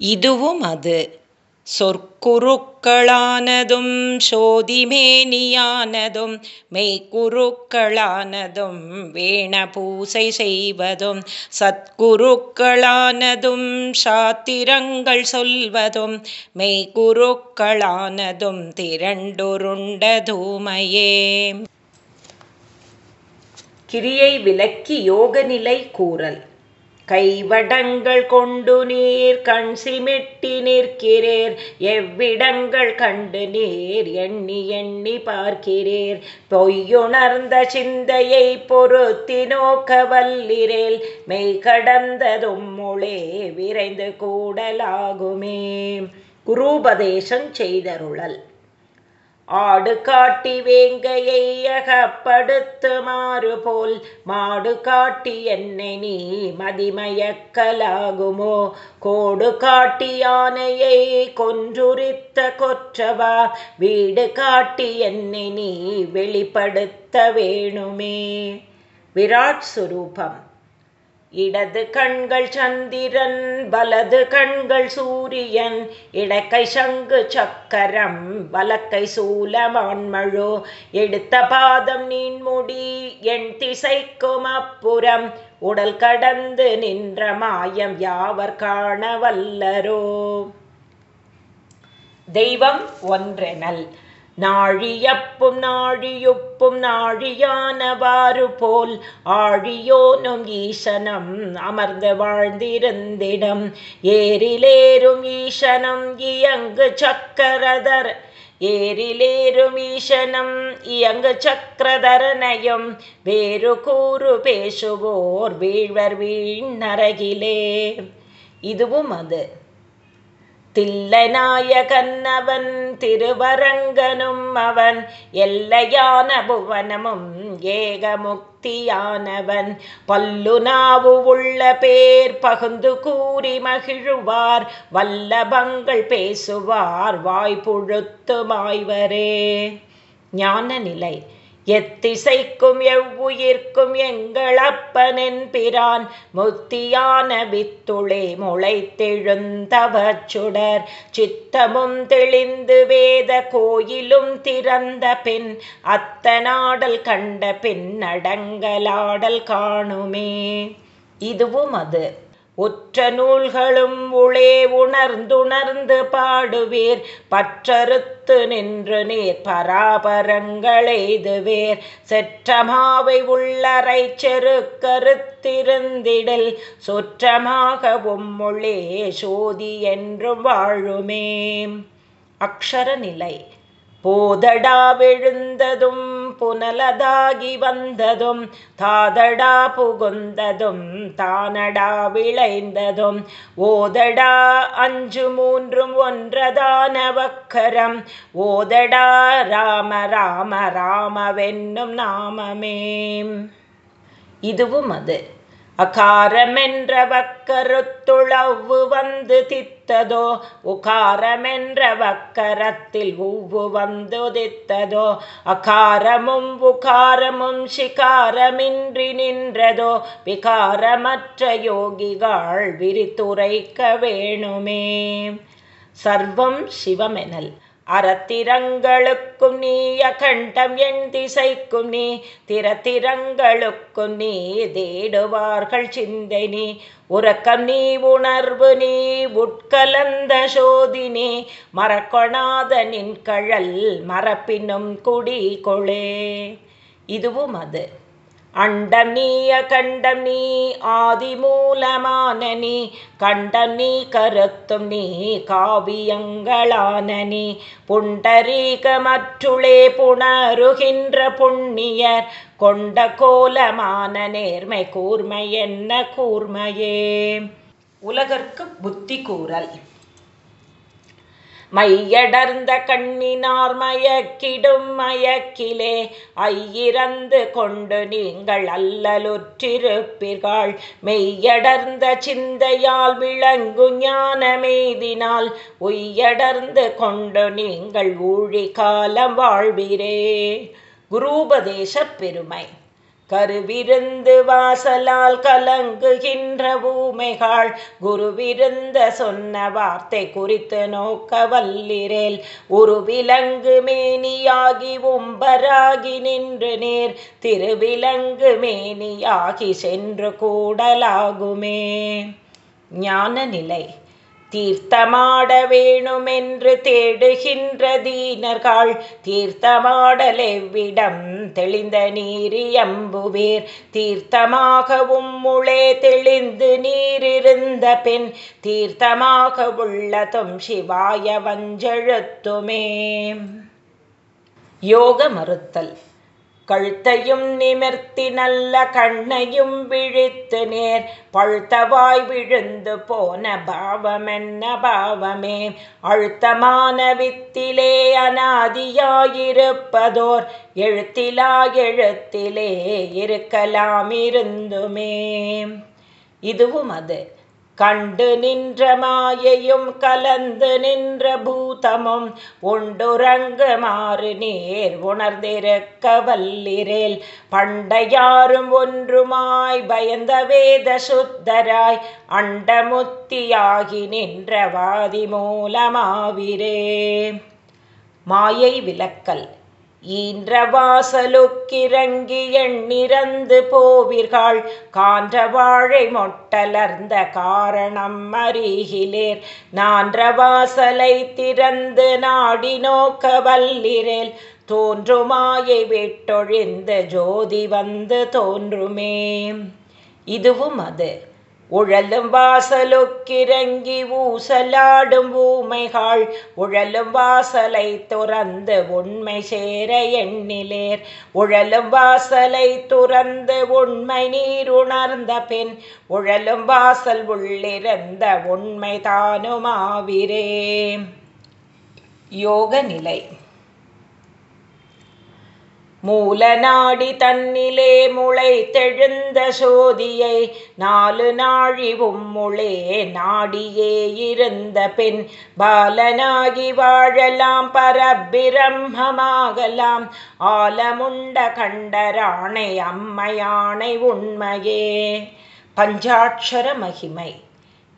இதுவும் அது. சொற்குருக்களானதும் சோதிமேனியானதும் மெய்க்குருக்களானதும் வேண பூசை செய்வதும் சத்குருக்களானதும் சாத்திரங்கள் சொல்வதும் மெய்க்குருக்களானதும் திரண்டுருண்ட தூமையே. கிரியை விலக்கி யோகநிலை கூறல். கைவடங்கள் கொண்டு நீர் கண் சிமிட்டி நிற்கிறேர். எவ்விடங்கள் கண்டு நீர் எண்ணி எண்ணி பார்க்கிறேர். பொய்யுணர்ந்த சிந்தையை பொருத்தி நோக்க வல்லிரேல். மெய் கடந்ததும் முளே விரைந்து கூடலாகுமே. குரூபதேசம் செய்தருளல். ஆடு காட்டி வேங்கையை அகப்படுத்துமாறு போல் மாடு காட்டி என்னை நீ மதிமயக்கலாகுமோ? கோடு காட்டி யானையை கொன்றுரித்த கொற்றவா? வீடு காட்டி என்னை நீ வெளிப்படுத்த வேணுமே? விராட் சுரூபம். இடது கண்கள் சந்திரன் வலது கண்கள் சூரியன் இடக்கை சங்கு சக்கரம் வலக்கை சூலமான்மழோ எடுத்த பாதம் நீன்முடி என் திசைக்கும் அப்புறம் உடல் கடந்து நின்ற மாயம் யாவர் காண வல்லரோ? தெய்வம் ஒன்றெனல் நாழியப்பும் நாழியுப்பும் நாழியானவாறு போல் ஆழியோனும் ஈசனம் அமர்ந்து வாழ்ந்திருந்திடம். ஏரிலேறும் ஈசனம் இயங்கு சக்கரதர் ஏரிலேறும் ஈசனம் இயங்கு சக்கரதரனையும் வேறு கூறு பேசுவோர் வீழ்வர் வீண் நரகிலே. இதுவும் அது. தில்லைநாயகன் அவன் திருவரங்கனும் அவன் எல்லையான புவனமும் ஏகமுக்தியானவன். பல்லுநாவு உள்ள பேர் பகுந்து கூறி மகிழுவார் வல்லபங்கள் பேசுவார் வாய்ப்புழுத்து மாய்வரே ஞான நிலை எத்திசைக்கும் எவ்வுயிர்க்கும் எங்கள் அப்பனின் பிரான். முத்தியான வித்துளே முளைத்தெழுந்தவச் சுடர். சித்தமும் தெளிந்து வேத கோயிலும் திறந்த பின் அத்தனாடல் கண்ட பின் நடங்கலாடல் காணுமே. இதுவும் அது. உற்ற நூல்களும் உளே உணர்ந்துணர்ந்து பாடுவீர். பற்றறுத்து நின்று நீர் பராபரங்களெய்துவேர். செற்றமாவை உள்ளறை செரு கருத்திருந்திடல் சுற்றமாகவும் உள்ளே சோதி என்றும் வாழுமே. அக்ஷரநிலை. போதடா விழுந்ததும் புனலதாகி வந்ததும் தாதடா புகுந்ததும் தானடா விளைந்ததும் ஓதடா அஞ்சு மூன்றும் ஒன்றதான வக்கரம் ஓதடா ராம ராம ராமவென்னும் நாமமே. இதுவும் அது. அகாரமென்ற வக்கருத்துளவு வந்து தித்ததோ உகாரமென்ற வக்கரத்தில் உவ்வு வந்து தித்ததோ அகாரமும் உகாரமும் சிகாரமின்றி நின்றதோ விகாரமற்ற யோகிகள் விரித்துரைக்க வேணுமே. சர்வம் சிவமெனல். அறத்திரங்களுக்கும் நீ அகண்டம் என் திசைக்கும் நீ திறத்திரங்களுக்கும் நீ தேடுவார்கள் சிந்தை நீ. உறக்கம் நீ உணர்வு நீ உட்கலந்த சோதினி மறக்கொணாத நின் கழல் மரப்பினும் குடி கொளே இதுவும் அது. அண்டம் நீ அகண்டம் நீ ஆதிமூலமான நீ கண்டம் நீ கருத்தும் நீ காவியங்களான நீ. புண்டரீக மற்றுளே புணருகின்ற புண்ணியர் கொண்ட கோலமான நேர்மை கூர்மை என்ன கூர்மையே? உலகற்கு புத்தி கூறல். மையடர்ந்த கண்ணினார் மயக்கிடும் மயக்கிலே ஐயிறந்து கொண்டு நீங்கள் அல்லலுற்றிருப்பீர்கள். மெய்யடர்ந்த சிந்தையால் விளங்கு ஞானமெய்தினால் உய்யடர்ந்து கொண்டு நீங்கள் ஊழி காலம் வாழ்வீரே. குரூபதேச பெருமை. கருவிருந்து வாசலால் கலங்குகின்ற ஊமைகள் குருவிருந்த சொன்ன வார்த்தை குறித்து நோக்க வல்லிரேல் ஒரு விலங்கு மேனியாகி உம்பராகி நின்று நேர் திருவிலங்கு மேனியாகி சென்று கூடலாகுமே. ஞான நிலை தீர்த்தமாட வேணுமென்று தேடுகின்ற தீனர்கள் தீர்த்தமாடலெவ்விடம் தெளிந்த நீரியம்புவேர். தீர்த்தமாகவும் முளே தெளிந்து நீரிருந்த பெண் தீர்த்தமாக உள்ளதும் சிவாய வஞ்செழுத்துமே. யோக மறுத்தல். கழுத்தையும் நிமிர்த்தி நல்ல கண்ணையும் விழித்து நேர். பழுத்தவாய் விழுந்து போன பாவமென்ன பாவமே? அழுத்தமான வித்திலே அனாதியாயிருப்பதோர். எழுத்திலா எழுத்திலே இருக்கலாம் இருந்துமே இதுவும் அது. கண்டு நின்ற மாயையும் கலந்து நின்ற பூதமும் ஒண்டுறங்குமாறு நேர் உணர்ந்திருக்க வல்லிரேல். பண்டையாரும் ஒன்றுமாய் பயந்த வேத சுத்தராய் அண்டமுத்தியாகி நின்ற வாதி மூலமாவிரே. மாயை விளக்கல் ஈன்ற வாசலுக்கிறங்கி எண்ணிறந்து போவீர்கள். கான்ற வாழை மொட்டலர்ந்த காரணம் அறிகிலேர் நான்ற வாசலை திறந்து நாடி நோக்க வல்லிரேல். தோன்றுமாயை விட்டொழிந்து ஜோதி வந்து தோன்றுமே. இதுவும் அது. உழலும் வாசலுக்கிறங்கி ஊசலாடும் ஊமைகாள் உழலும் வாசலை துறந்து உண்மை சேர எண்ணிலேர். உழலும் வாசலை துறந்து உண்மை நீர் உணர்ந்த பின் உழலும் வாசல் உள்ளிருந்த உண்மை தானுமாவிரே. யோக நிலை மூலநாடி தன்னிலே முளை தெழுந்த சோதியை நாலு நாழி உம்முளே நாடியே இருந்த பெண் பாலனாகி வாழலாம் பரபிரம்மமாகலாம். ஆலமுண்ட கண்டராணை அம்மையானை உண்மையே. பஞ்சாட்சர மகிமை.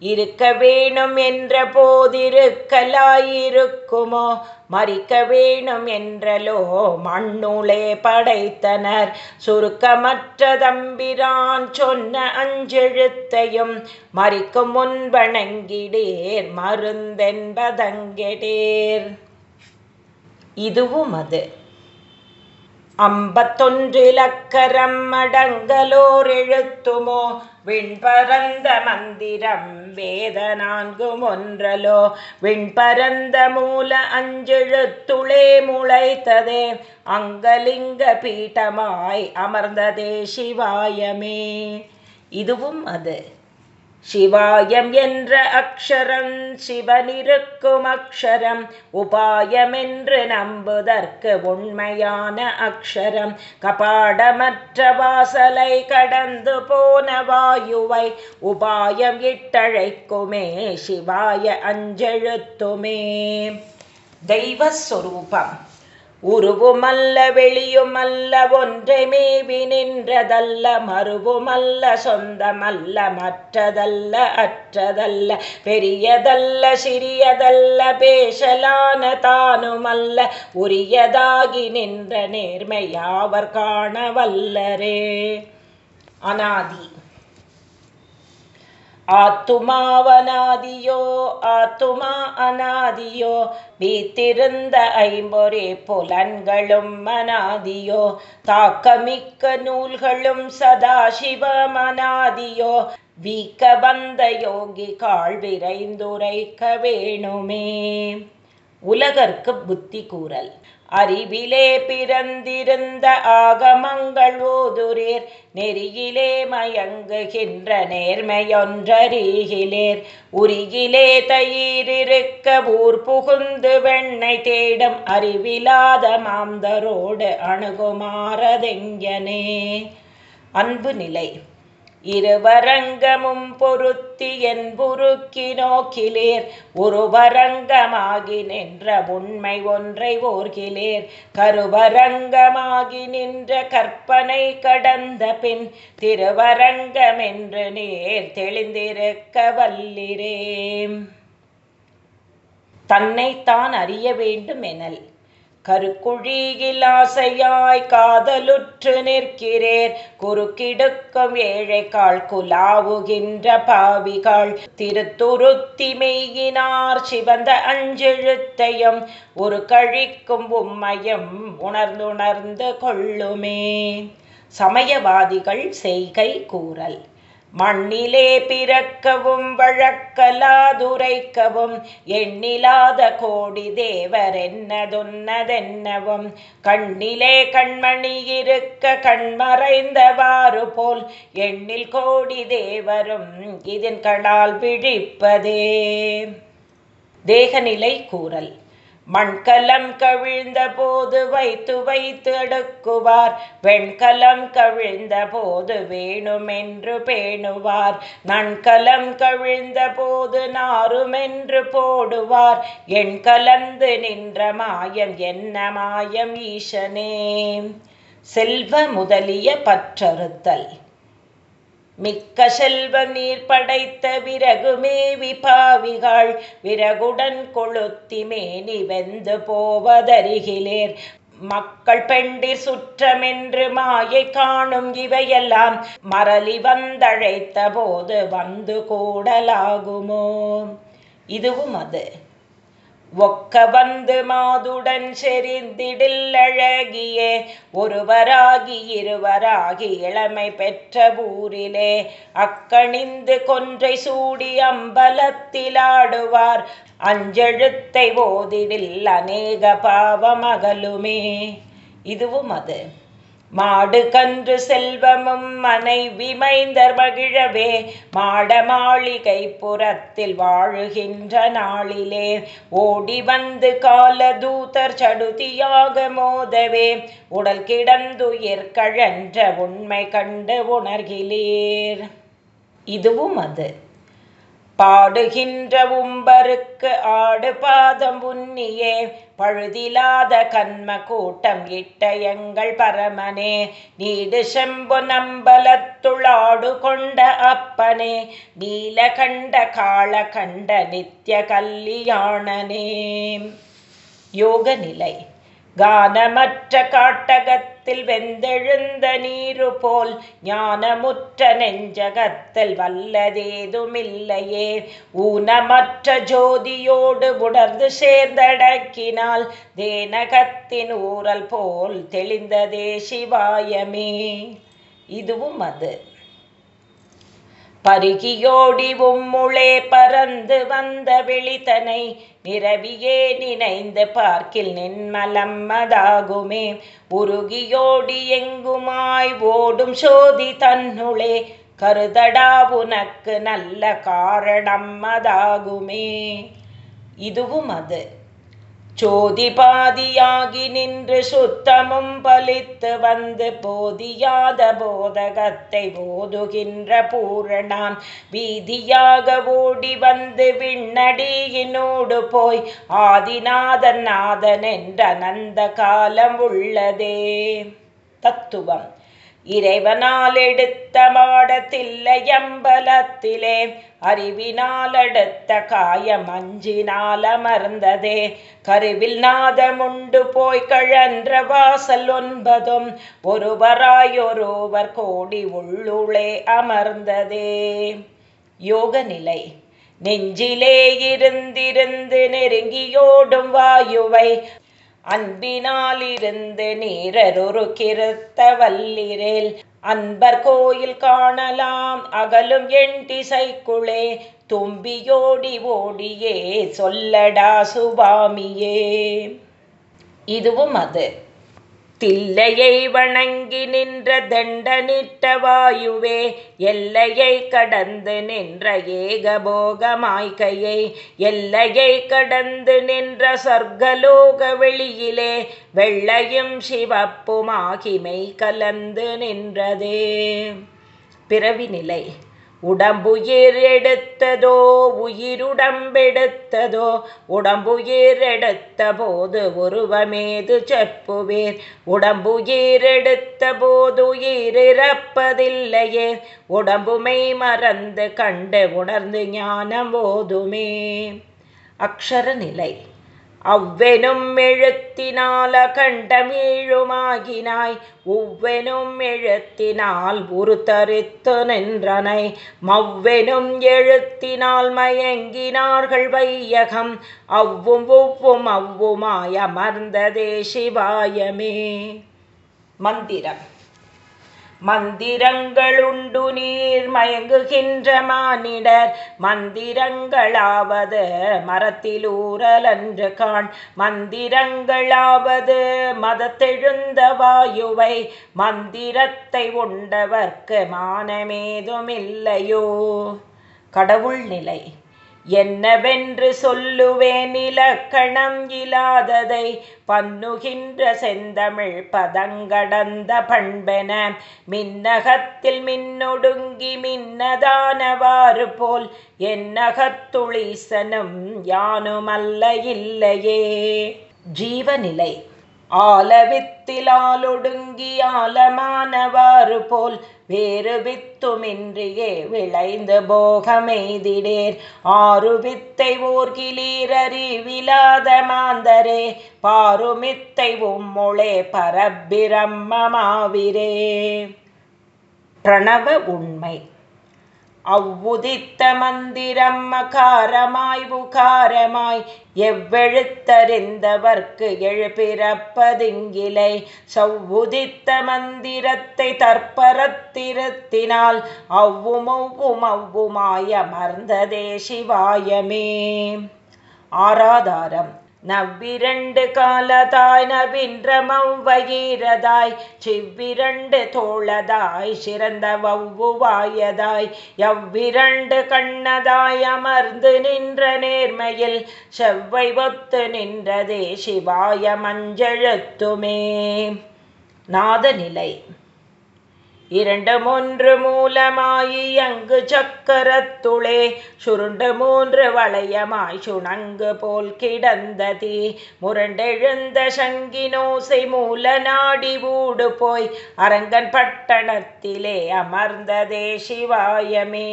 இருக்க வேணும் என்ற போதிருக்கலாயிருக்குமோ? மறிக்க வேணும் என்றலோ மண்ணுளே படைத்தனர். சுருக்கமற்ற தம்பிரான் சொன்ன அஞ்செழுத்தையும் மறிக்கும் முன்பணங்கிடேர் மருந்தென்பதங்கெடேர். இதுவும் அது. அம்பத்தொன்றிலக்கரம் அடங்கலோர் எழுத்துமோ? விண்பரந்த மந்திரம் வேத நான்கும் ஒன்றலோ விண்பரந்த மூல அஞ்செழுத்துளே முளைத்ததே. அங்கலிங்க பீட்டமாய் அமர்ந்ததே சிவாயமே. இதுவும் அது. சிவாயம் என்ற அக்ஷரம் சிவனிருக்கும் அக்ஷரம் உபாயமென்று நம்புதற்கு உண்மையான அக்ஷரம். கபாடமற்ற வாசலை கடந்து போன வாயுவை உபாயம் இட்டழைக்குமே சிவாய அஞ்செழுத்துமே. தெய்வஸ்வரூபம் உருவுமல்ல வெளியுமல்ல ஒன்றை மேவி நின்றதல்ல மறுவுமல்ல சொந்தமல்ல மற்றதல்ல அற்றதல்ல பெரியதல்ல சிறியதல்ல பேசலான தானுமல்ல உரியதாகி நின்ற நேர்மையாவர் காண வல்லரே? அனாதி. ஆத்துமாவனாதியோ ஆத்துமா அனாதியோ வீத்திருந்த ஐம்பொரே புலன்களும் மனாதியோ தாக்கமிக்க நூல்களும் சதாசிவமனாதியோ வீக்க வந்த யோகி கால் விரைந்துரைக்க வேணுமே. உலகற்கு புத்தி கூறல். அறிவிலே பிறந்திருந்த ஆகமங்கள் ஓதுரேர். நெறியிலே மயங்குகின்ற நேர்மையொன்றறிகிலேர். உரிகிலே தயிரிருக்க ஊர் புகுந்து வெண்ணை தேடும் அறிவிலாத மாந்தரோடு அணுகுமாறதெங்கனே. அன்பு நிலை. இருவரங்கமும் பொருத்தி என் புருக்கி நோக்கிலேர். ஒருவரங்கமாகி நின்ற உண்மை ஒன்றை ஓர்கிலேர். கருவரங்கமாகி நின்ற கற்பனை கடந்த பின் திருவரங்கமென்று நேர் தெளிந்திருக்க வல்லிரேம் தன்னைத்தான் அறிய வேண்டும் எனல். கருக்குழியில் ஆசையாய் காதலுற்று நிற்கிறேர் குறுக்கிடுக்கும் ஏழைக்காள் குலாவுகின்ற பாவிகள். திருத்துருத்தி மெய்யினார் சிவந்த அஞ்செழுத்தையும் ஒரு கழிக்கும் உம்மையும் உணர்ந்துணர்ந்து கொள்ளுமே. சமயவாதிகள் செய்கை கூறல். மண்ணிலே பிறக்கவும் வழக்கலாதுரைக்கவும் எண்ணிலாத கோடி தேவர் என்னதுன்னதென்னவும். கண்ணிலே கண்மணி இருக்க கண்மறைந்தவாறு போல் எண்ணில் கோடி தேவரும் இதன் கடால் பிழிப்பதே தேகநிலை கூறல். மண்கலம் கவிழ்ந்த போது வைத்து வைத்து அடுக்குவார் வெண்கலம் கவிழ்ந்த போது வேணுமென்று பேணுவார். நன்கலம் கவிழ்ந்த போது நாருமென்று போடுவார். என் கலந்து நின்ற மாயம் என்ன மாயம் ஈசனே? செல்வ முதலிய பற்றறுத்தல். மிக்க செல்வம் நீர் படைத்த விறகுமேவி பாவிகள் விறகுடன் கொளுத்தி மேனி வெந்து போவதருகிலேர். மக்கள் பெண்டிர் சுற்றமென்று மாயை காணும் இவையெல்லாம் மரளி வந்தழைத்த போது வந்து கூடலாகுமோ? இதுவும் அது. ஒக்க வந்து மாதுடன் செறிந்திடில்லழகியே ஒருவராகி இருவராகி இளமை பெற்ற ஊரிலே அக்கணிந்து கொன்றை சூடி அம்பலத்திலாடுவார். அஞ்செழுத்தை ஓதிடில் அநேக பாவமகலுமே. இதுவும் அது. மாடு கன்று செல்வமும் மனைவி மைந்தர் மகிழவே மாட மாளிகை புறத்தில் வாழுகின்ற நாளிலே. ஓடி வந்து கால தூதர் சடுதியாக மோதவே உடல் கிடந்துயிர் கழன்ற உண்மை கண்டு உணர்கிலேர். இதுவும் அது. பாடுகின்ற உம்பருக்கு ஆடு பாதம் உன்னியே பழுதிலாத கண்ம கூட்டம் இட்ட எங்கள் பரமனே. நீடு செம்பு நம்பலத்துளாடு கொண்ட அப்பனே நீல கண்ட காள கண்ட நித்திய கல்யாணனே. யோக நிலை கானமற்ற காட்டகத்தில் வெந்தெழுந்த நீரு போல் ஞானமுற்ற நெஞ்சகத்தில் வல்லதேதுமில்லையே. ஊனமற்ற ஜோதியோடு உணர்ந்து சேர்ந்தடக்கினால் தேனகத்தின் ஊரல் போல் தெளிந்ததே சிவாயமே. இதுவும் அது. பருகியோடி உம்முளே பறந்து வந்த வெளித்தனை நிரவியே நினைந்து பார்க்கில் நின்மலம் மதாகுமே உருகியோடி எங்குமாய் ஓடும் சோதி தன்னுளே கருதடா உனக்கு நல்ல காரணம் அதாகுமே இதுவும் அது சோதி பாதியாகி நின்று சுத்தமும் பலித்து வந்து போதியாத போதகத்தை போதுகின்ற பூரணாம். வீதியாக ஓடி வந்து விண்ணடியினோடு போய் ஆதிநாதன் நாதன் என்ற நந்த காலம் உள்ளதே. தத்துவம். இறைவனால் எடுத்த மாடத்தில்லையம்பலத்திலே அறிவினால் அடுத்த காயம் அஞ்சினால் அமர்ந்ததே கருவில் நாதமுண்டு போய் கழன்ற வாசல் ஒன்பதும் ஒருவராயொருவர் கோடி உள்ளுளே அமர்ந்ததே. யோக நிலை நெஞ்சிலே இருந்திருந்து நெருங்கியோடும் வாயுவை அன்பினாலிருந்து நீரரொரு கிருத்த வல்லிரேல் அன்பர் கோயில் காணலாம் அகலும் என் திசைக்குளே. தும்பியோடி ஓடியே சொல்லடா சுவாமியே. இதுவும் அது. தில்லையை வணங்கி நின்ற தண்டனிட்ட வாயுவே எல்லையை கடந்து நின்ற ஏகபோகமாய்கையை எல்லையை கடந்து நின்ற சொர்க்கலோக வெளியிலே வெள்ளையும் சிவப்புமாகி மெய் கலந்து நின்றதே. பிறவி நிலை. உடம்புயிர் எடுத்ததோ உயிருடம்பெடுத்ததோ உடம்புயிர் எடுத்த போது உருவமேது செப்புவேர். உடம்புயிர் எடுத்த போது உயிரிறப்பதில்லையே உடம்புமை மறந்து கண்டு உணர்ந்து ஞானம் போதுமே அக்ஷர நிலை அவ்வெனும் எழுத்தினால் கண்டமீழுமாகினாய் உவ்வெனும் எழுத்தினால் உருத்தரித்து நின்றனை மவ்வெனும் எழுத்தினால் மயங்கினார்கள் வையகம். அவ்வும் உவ்வும் அவ்வுமாய் அமர்ந்ததே சிவாயமே. மந்திரம். மந்திரங்களுண்டு நீர் மயங்குகின்ற மானிடர் மந்திரங்களாவது மரத்திலூரலன்று காண். மந்திரங்களாவது மதத்தெழுந்த வாயுவை மந்திரத்தை உண்டவர்க்கு மானமேதுமில்லையோ. கடவுள் நிலை என்னவென்று சொல்லுவேன் இலக்கணம் இல்லாததை பன்னுகின்ற செந்தமிழ் பதங்கடந்த பண்பென மின்னகத்தில் மின்னொடுங்கி மின்னதானவாறு போல் என்னகத்துளீசனும் யானுமல்ல இல்லையே. ஜீவநிலை. ஆலவித்திலாலொடுங்கி ஆலமானவாறு போல் வேறு வித்துமின்றியே விளைந்து போகமெய்திடேர். ஆறு வித்தை ஓர்கிலீரறிவிலாத மாந்தரே பாருமித்தை உம்முளே பரபிரம்மமாவிரே. பிரணவ உண்மை. அவ்வுதித்த மந்திரம் மகாரமாய் உகாரமாய் எவ்வெழுத்தறிந்தவர்க்கு எழுபிறப்பதிங்கிலை சவ்வுதித்த மந்திரத்தை தற்பரத்திருத்தினால் அவ்வும் ஒவ்வும் அவ்வுமாய் அமர்ந்ததே சிவாயமே ஆராதாரம் நவ்விரண்டு காலதாய் நவின்றமவ்வகீரதாய் சிவ்விரண்டு தோளதாய் சிறந்த வவ்வுவாயதாய் எவ்விரண்டு கண்ணதாய் அமர்ந்து நின்ற நேர்மையில் செவ்வை ஒத்து நின்றதே சிவாய மஞ்செழுத்துமே நாதநிலை. இரண்டு மூன்று மூலமாயி அங்கு சக்கரத்துளே சுருண்டு மூன்று வளையமாய் சுணங்கு போல் கிடந்ததி. முரண்டெழுந்த சங்கினோசை மூல நாடி ஊடு போய் அரங்கன் பட்டணத்திலே அமர்ந்ததே சிவாயமே.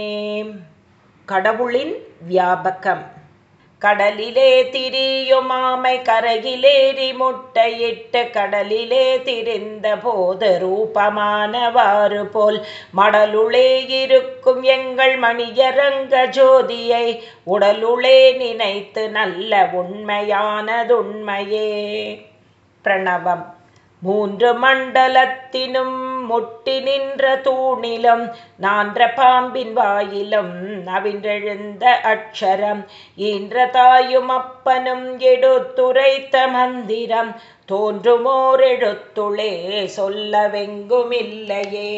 கடவுளின் வியாபகம். கடலிலே திரியும் ஆமை கரையிலேறி முட்டையிட்டு கடலிலே திரிந்த போது ரூபமானவாறு போல் மடலுளே இருக்கும் எங்கள் மணியரங்க ஜோதியை உடலுளே நினைத்து நல்ல உண்மையானதுண்மையே. பிரணவம். மூன்று மண்டலத்தினும் முட்டி நின்ற தூணிலும் நான்ற பாம்பின் வாயிலும் அவின்றெழுந்த அக்ஷரம். ஈன்ற தாயும் அப்பனும் எடுத்துரைத்த மந்திரம் தோன்றுமோர் எழுத்துளே சொல்லவெங்குமில்லையே.